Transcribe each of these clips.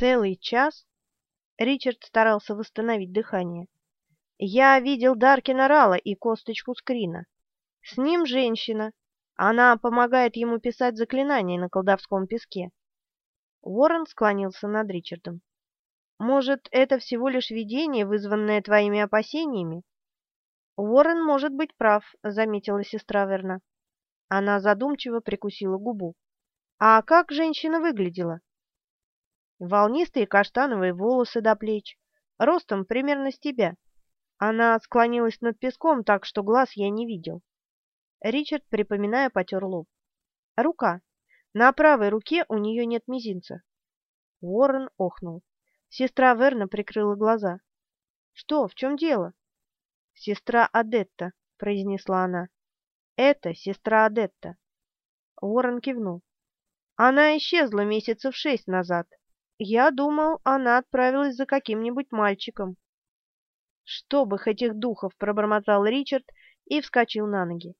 Целый час? Ричард старался восстановить дыхание. Я видел Даркина Рала и косточку Скрина. С ним женщина. Она помогает ему писать заклинания на колдовском песке. Уоррен склонился над Ричардом. Может, это всего лишь видение, вызванное твоими опасениями? Уоррен может быть прав, заметила сестра Верна. Она задумчиво прикусила губу. А как женщина выглядела? Волнистые каштановые волосы до плеч, ростом примерно с тебя. Она склонилась над песком так, что глаз я не видел. Ричард, припоминая, потер лоб. Рука. На правой руке у нее нет мизинца. Уоррен охнул. Сестра Верна прикрыла глаза. «Что, в чем дело?» «Сестра Адетта», — произнесла она. «Это сестра Адетта». Уоррен кивнул. «Она исчезла месяцев шесть назад. Я думал, она отправилась за каким-нибудь мальчиком». «Что бы этих духов!» — пробормотал Ричард и вскочил на ноги.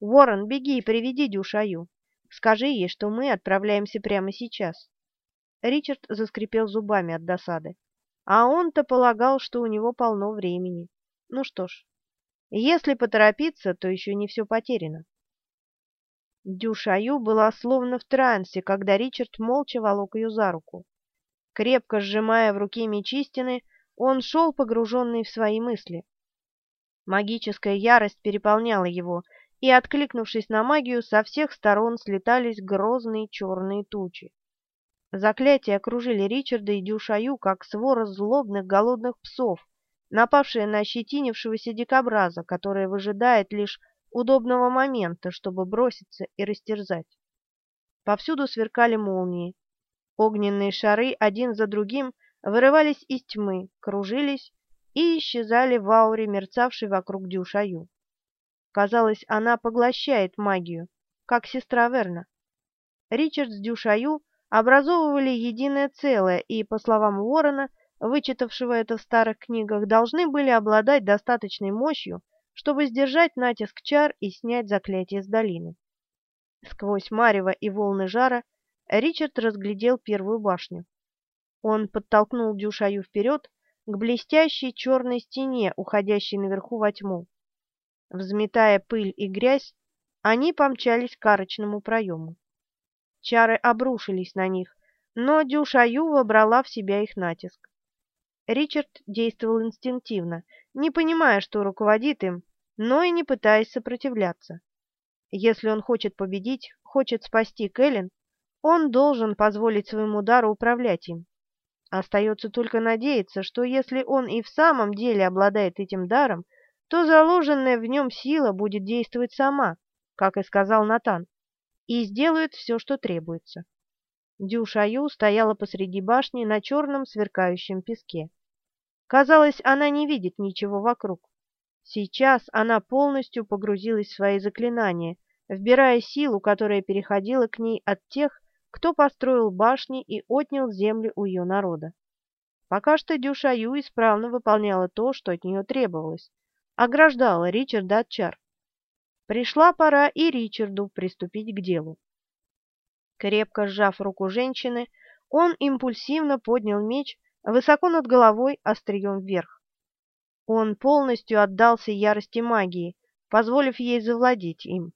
«Уоррен, беги и приведи Дюшаю. Скажи ей, что мы отправляемся прямо сейчас». Ричард заскрипел зубами от досады. А он-то полагал, что у него полно времени. Ну что ж, если поторопиться, то еще не все потеряно. Дюшаю была словно в трансе, когда Ричард молча волок ее за руку. Крепко сжимая в руке меч истины, он шел погруженный в свои мысли. Магическая ярость переполняла его, и, откликнувшись на магию, со всех сторон слетались грозные черные тучи. Заклятия окружили Ричарда и Дюшаю, как свора злобных голодных псов, напавшие на ощетинившегося дикобраза, который выжидает лишь удобного момента, чтобы броситься и растерзать. Повсюду сверкали молнии. Огненные шары один за другим вырывались из тьмы, кружились и исчезали в ауре, мерцавшей вокруг Дюшаю. Казалось, она поглощает магию, как сестра Верна. Ричард с Дюшаю образовывали единое целое и, по словам Уоррена, вычитавшего это в старых книгах, должны были обладать достаточной мощью, чтобы сдержать натиск чар и снять заклятие с долины. Сквозь марево и волны жара Ричард разглядел первую башню. Он подтолкнул Дюшаю вперед к блестящей черной стене, уходящей наверху во тьму. Взметая пыль и грязь, они помчались к арочному проему. Чары обрушились на них, но Дюшаюва брала в себя их натиск. Ричард действовал инстинктивно, не понимая, что руководит им, но и не пытаясь сопротивляться. Если он хочет победить, хочет спасти Кэлен, он должен позволить своему дару управлять им. Остается только надеяться, что если он и в самом деле обладает этим даром, то заложенная в нем сила будет действовать сама, как и сказал Натан и сделают все, что требуется. Дюшаю стояла посреди башни на черном сверкающем песке. Казалось, она не видит ничего вокруг. Сейчас она полностью погрузилась в свои заклинания, вбирая силу, которая переходила к ней от тех, кто построил башни и отнял землю у ее народа. Пока что Дюшаю исправно выполняла то, что от нее требовалось, ограждала Ричарда от чар. Пришла пора и Ричарду приступить к делу. Крепко сжав руку женщины, он импульсивно поднял меч высоко над головой острием вверх. Он полностью отдался ярости магии, позволив ей завладеть им.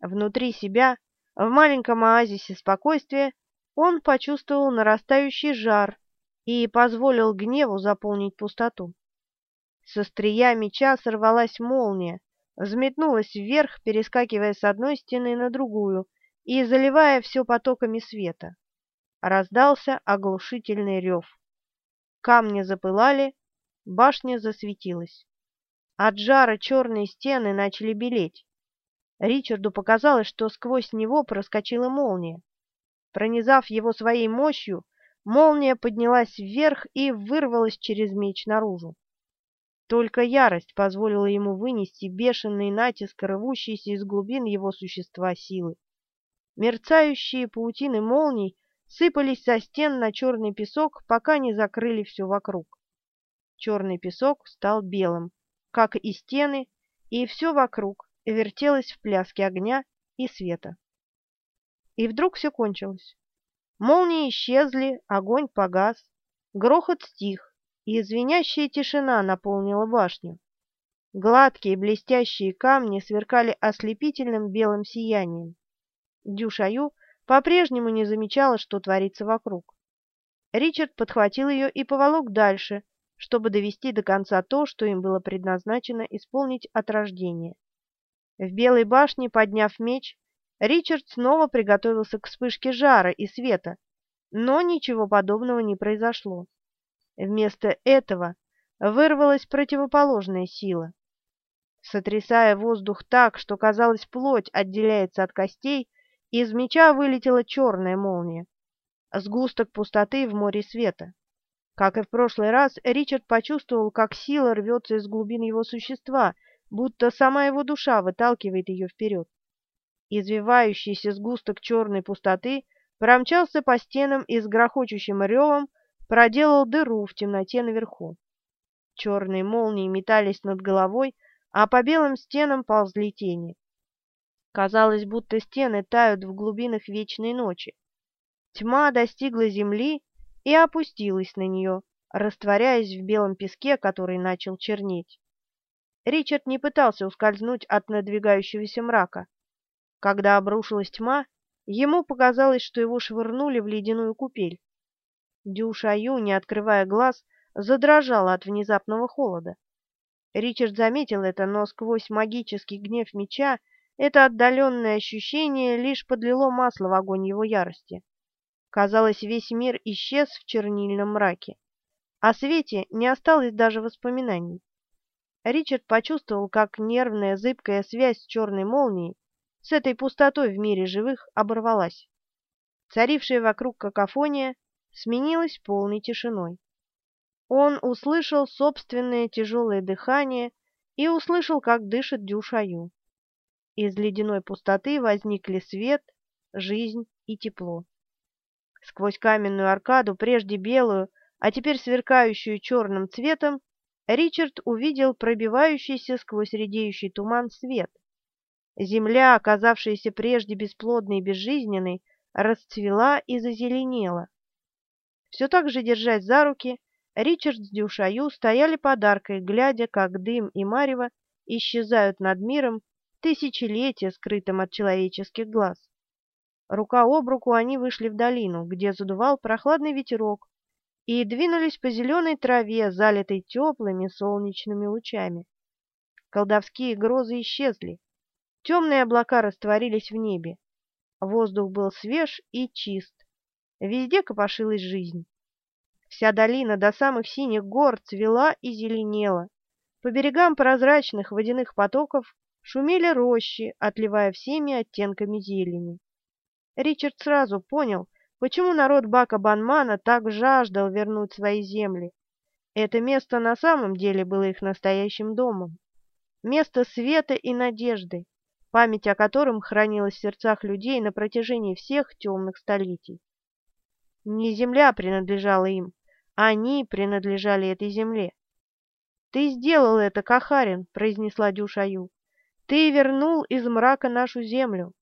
Внутри себя, в маленьком оазисе спокойствия, он почувствовал нарастающий жар и позволил гневу заполнить пустоту. Со стрия меча сорвалась молния, взметнулась вверх, перескакивая с одной стены на другую и заливая все потоками света. Раздался оглушительный рев. Камни запылали, башня засветилась. От жара черные стены начали белеть. Ричарду показалось, что сквозь него проскочила молния. Пронизав его своей мощью, молния поднялась вверх и вырвалась через меч наружу. Только ярость позволила ему вынести бешеный натиск, рвущийся из глубин его существа силы. Мерцающие паутины молний сыпались со стен на черный песок, пока не закрыли все вокруг. Черный песок стал белым, как и стены, и все вокруг вертелось в пляске огня и света. И вдруг все кончилось. Молнии исчезли, огонь погас, грохот стих, и звенящая тишина наполнила башню. Гладкие блестящие камни сверкали ослепительным белым сиянием. Дюшаю по-прежнему не замечала, что творится вокруг. Ричард подхватил ее и поволок дальше, чтобы довести до конца то, что им было предназначено исполнить от рождения. В Белой башне, подняв меч, Ричард снова приготовился к вспышке жара и света, но ничего подобного не произошло. Вместо этого вырвалась противоположная сила. Сотрясая воздух так, что, казалось, плоть отделяется от костей, из меча вылетела черная молния. Сгусток пустоты в море света. Как и в прошлый раз, Ричард почувствовал, как сила рвется из глубин его существа, будто сама его душа выталкивает ее вперед. Извивающийся сгусток черной пустоты промчался по стенам и с грохочущим ревом проделал дыру в темноте наверху. Черные молнии метались над головой, а по белым стенам ползли тени. Казалось, будто стены тают в глубинах вечной ночи. Тьма достигла земли и опустилась на нее, растворяясь в белом песке, который начал чернеть. Ричард не пытался ускользнуть от надвигающегося мрака. Когда обрушилась тьма, ему показалось, что его швырнули в ледяную купель. Дюшаю, не открывая глаз, задрожала от внезапного холода. Ричард заметил это, но сквозь магический гнев меча это отдаленное ощущение лишь подлило масло в огонь его ярости. Казалось, весь мир исчез в чернильном мраке. О свете не осталось даже воспоминаний. Ричард почувствовал, как нервная зыбкая связь с черной молнией, с этой пустотой в мире живых, оборвалась. Царившая вокруг какофония сменилась полной тишиной. Он услышал собственное тяжелое дыхание и услышал, как дышит Дюшаю. Из ледяной пустоты возникли свет, жизнь и тепло. Сквозь каменную аркаду, прежде белую, а теперь сверкающую черным цветом, Ричард увидел пробивающийся сквозь редеющий туман свет. Земля, оказавшаяся прежде бесплодной и безжизненной, расцвела и зазеленела. Все так же, держась за руки, Ричард с Дюшаю стояли подаркой, глядя, как дым и марево исчезают над миром, тысячелетия скрытым от человеческих глаз. Рука об руку они вышли в долину, где задувал прохладный ветерок, и двинулись по зеленой траве, залитой теплыми солнечными лучами. Колдовские грозы исчезли. Темные облака растворились в небе. Воздух был свеж и чист. Везде копошилась жизнь. Вся долина до самых синих гор цвела и зеленела. По берегам прозрачных водяных потоков шумели рощи, отливая всеми оттенками зелени. Ричард сразу понял, почему народ Бака Банмана так жаждал вернуть свои земли. Это место на самом деле было их настоящим домом. Место света и надежды, память о котором хранилась в сердцах людей на протяжении всех темных столетий. Не земля принадлежала им, они принадлежали этой земле. «Ты сделал это, Кахарин», — произнесла Дюшаю. «Ты вернул из мрака нашу землю».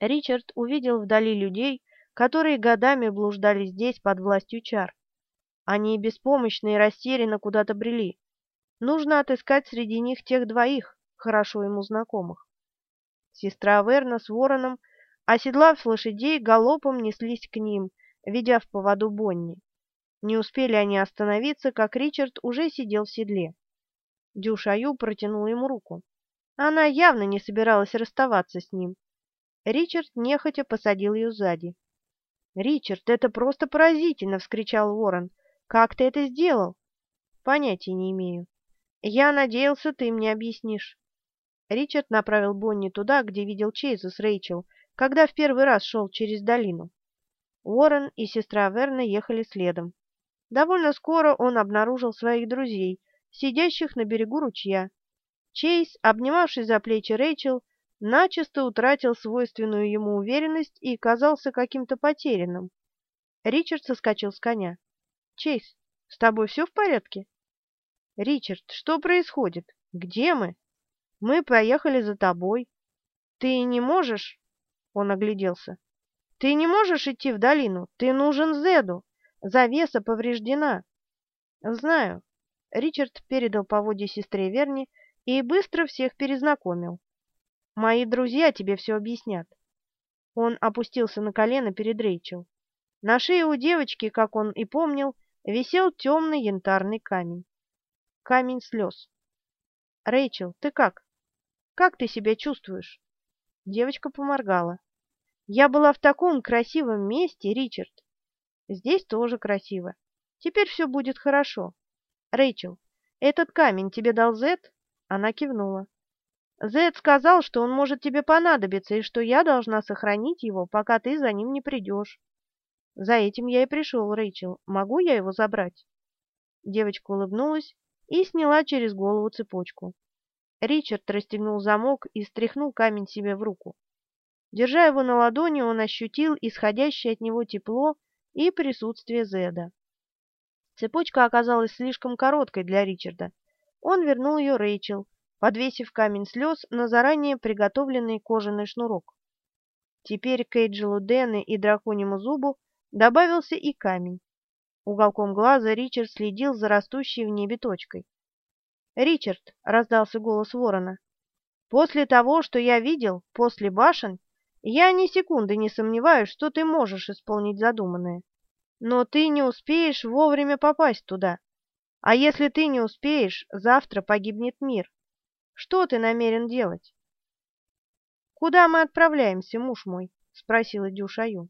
Ричард увидел вдали людей, которые годами блуждали здесь под властью чар. Они беспомощно и растерянно куда-то брели. Нужно отыскать среди них тех двоих, хорошо ему знакомых. Сестра Верна с вороном, оседлав лошадей, галопом неслись к ним, ведя в поводу Бонни. Не успели они остановиться, как Ричард уже сидел в седле. Дюшаю протянула ему руку. Она явно не собиралась расставаться с ним. Ричард нехотя посадил ее сзади. «Ричард, это просто поразительно!» — вскричал Ворон. «Как ты это сделал?» «Понятия не имею. Я надеялся, ты мне объяснишь». Ричард направил Бонни туда, где видел Чейза с Рэйчел, когда в первый раз шел через долину. Уоррен и сестра Верна ехали следом. Довольно скоро он обнаружил своих друзей, сидящих на берегу ручья. Чейз, обнимавший за плечи Рэйчел, начисто утратил свойственную ему уверенность и казался каким-то потерянным. Ричард соскочил с коня. «Чейз, с тобой все в порядке?» «Ричард, что происходит? Где мы?» «Мы поехали за тобой. Ты не можешь?» Он огляделся. Ты не можешь идти в долину, ты нужен Зеду. Завеса повреждена. Знаю. Ричард передал поводья сестре Верни и быстро всех перезнакомил. Мои друзья тебе все объяснят. Он опустился на колено перед Рейчел. На шее у девочки, как он и помнил, висел темный янтарный камень. Камень слез. «Рэйчел, ты как? Как ты себя чувствуешь?» Девочка поморгала. «Я была в таком красивом месте, Ричард. Здесь тоже красиво. Теперь все будет хорошо. Рэйчел, этот камень тебе дал Зет?» Она кивнула. «Зет сказал, что он может тебе понадобиться, и что я должна сохранить его, пока ты за ним не придешь. За этим я и пришел, Рэйчел. Могу я его забрать?» Девочка улыбнулась и сняла через голову цепочку. Ричард расстегнул замок и стряхнул камень себе в руку. Держа его на ладони, он ощутил исходящее от него тепло и присутствие Зеда. Цепочка оказалась слишком короткой для Ричарда. Он вернул ее Рэйчел, подвесив камень слез на заранее приготовленный кожаный шнурок. Теперь к Эйджелу Дэны и драконьему зубу Добавился и камень. Уголком глаза Ричард следил за растущей в небе точкой. «Ричард!» — раздался голос ворона. «После того, что я видел, после башен, я ни секунды не сомневаюсь, что ты можешь исполнить задуманное. Но ты не успеешь вовремя попасть туда. А если ты не успеешь, завтра погибнет мир. Что ты намерен делать?» «Куда мы отправляемся, муж мой?» — спросила Дюшаю.